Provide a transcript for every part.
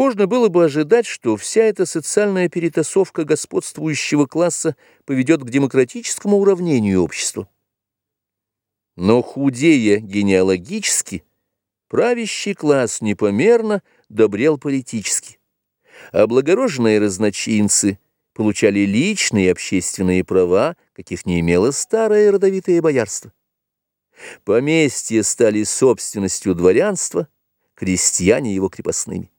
Можно было бы ожидать, что вся эта социальная перетасовка господствующего класса поведет к демократическому уравнению общества. Но худея генеалогически, правящий класс непомерно добрел политически, а благороженные разночинцы получали личные и общественные права, каких не имело старое родовитое боярство. Поместья стали собственностью дворянства, крестьяне его крепостными.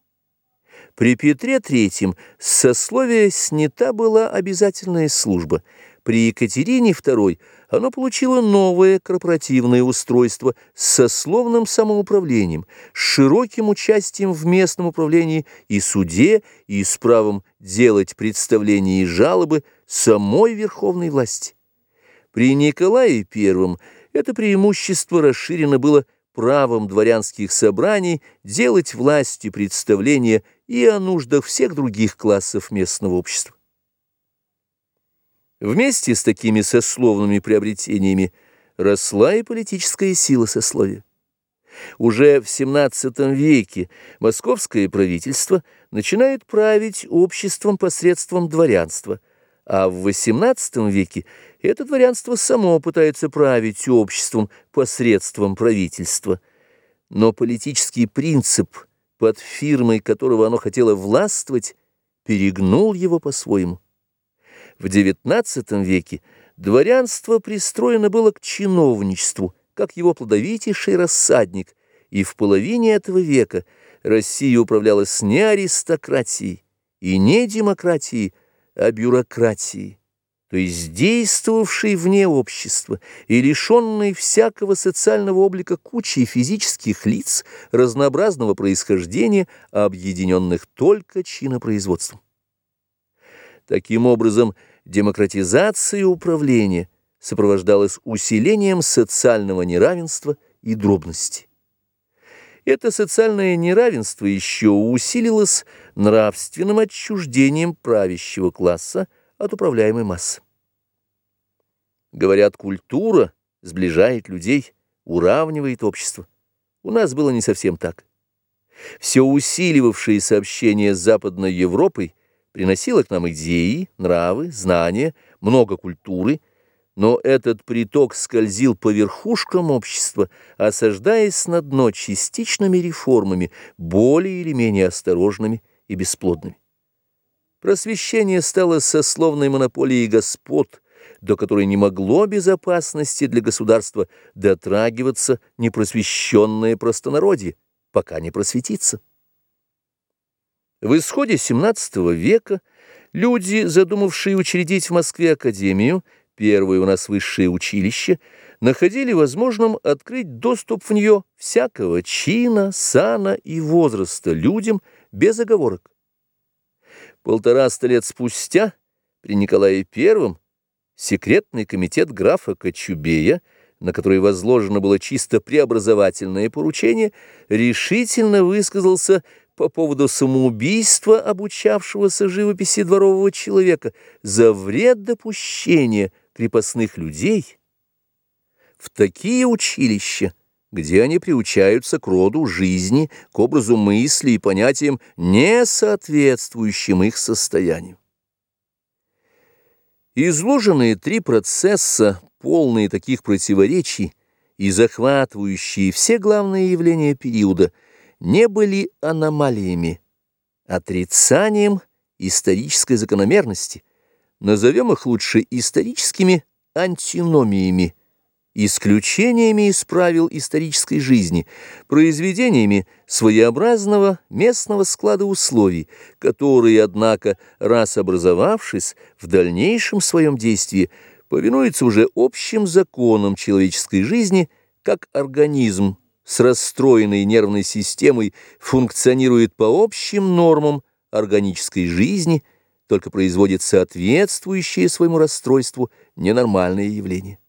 При Петре III с сословия снята была обязательная служба. При Екатерине II оно получило новое корпоративное устройство с сословным самоуправлением, с широким участием в местном управлении и суде, и с правом делать представления и жалобы самой верховной власти. При Николае I это преимущество расширено было правом дворянских собраний делать власти представления и о нуждах всех других классов местного общества. Вместе с такими сословными приобретениями росла и политическая сила сословия. Уже в XVII веке московское правительство начинает править обществом посредством дворянства, а в XVIII веке это дворянство само пытается править обществом посредством правительства. Но политический принцип – под фирмой которого оно хотело властвовать, перегнул его по-своему. В XIX веке дворянство пристроено было к чиновничеству, как его плодовитейший рассадник, и в половине этого века Россия управлялась не аристократией и не демократией, а бюрократией то есть действовавший вне общества и лишенный всякого социального облика кучей физических лиц разнообразного происхождения, объединенных только чинопроизводством. Таким образом, демократизация управления сопровождалась усилением социального неравенства и дробности. Это социальное неравенство еще усилилось нравственным отчуждением правящего класса, от управляемой массы. Говорят, культура сближает людей, уравнивает общество. У нас было не совсем так. Все усиливавшее сообщение с Западной Европой приносило к нам идеи, нравы, знания, много культуры, но этот приток скользил по верхушкам общества, осаждаясь на дно частичными реформами, более или менее осторожными и бесплодными. Просвещение стало сословной монополией господ, до которой не могло безопасности для государства дотрагиваться непросвещенное простонародье, пока не просветится. В исходе XVII века люди, задумавшие учредить в Москве академию, первое у нас высшее училище, находили возможным открыть доступ в нее всякого чина, сана и возраста людям без оговорок. Полтораста лет спустя, при Николае I, секретный комитет графа Кочубея, на который возложено было чисто преобразовательное поручение, решительно высказался по поводу самоубийства обучавшегося живописи дворового человека за вред допущения крепостных людей в такие училища, где они приучаются к роду жизни, к образу мысли и понятиям, не соответствующим их состоянию. Изложенные три процесса, полные таких противоречий и захватывающие все главные явления периода, не были аномалиями, отрицанием исторической закономерности, назовем их лучше историческими антиномиями, исключениями из правил исторической жизни, произведениями своеобразного местного склада условий, которые, однако, раз образовавшись, в дальнейшем своем действии повинуются уже общим законам человеческой жизни, как организм с расстроенной нервной системой функционирует по общим нормам органической жизни, только производит соответствующее своему расстройству ненормальные явления.